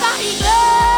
barriga.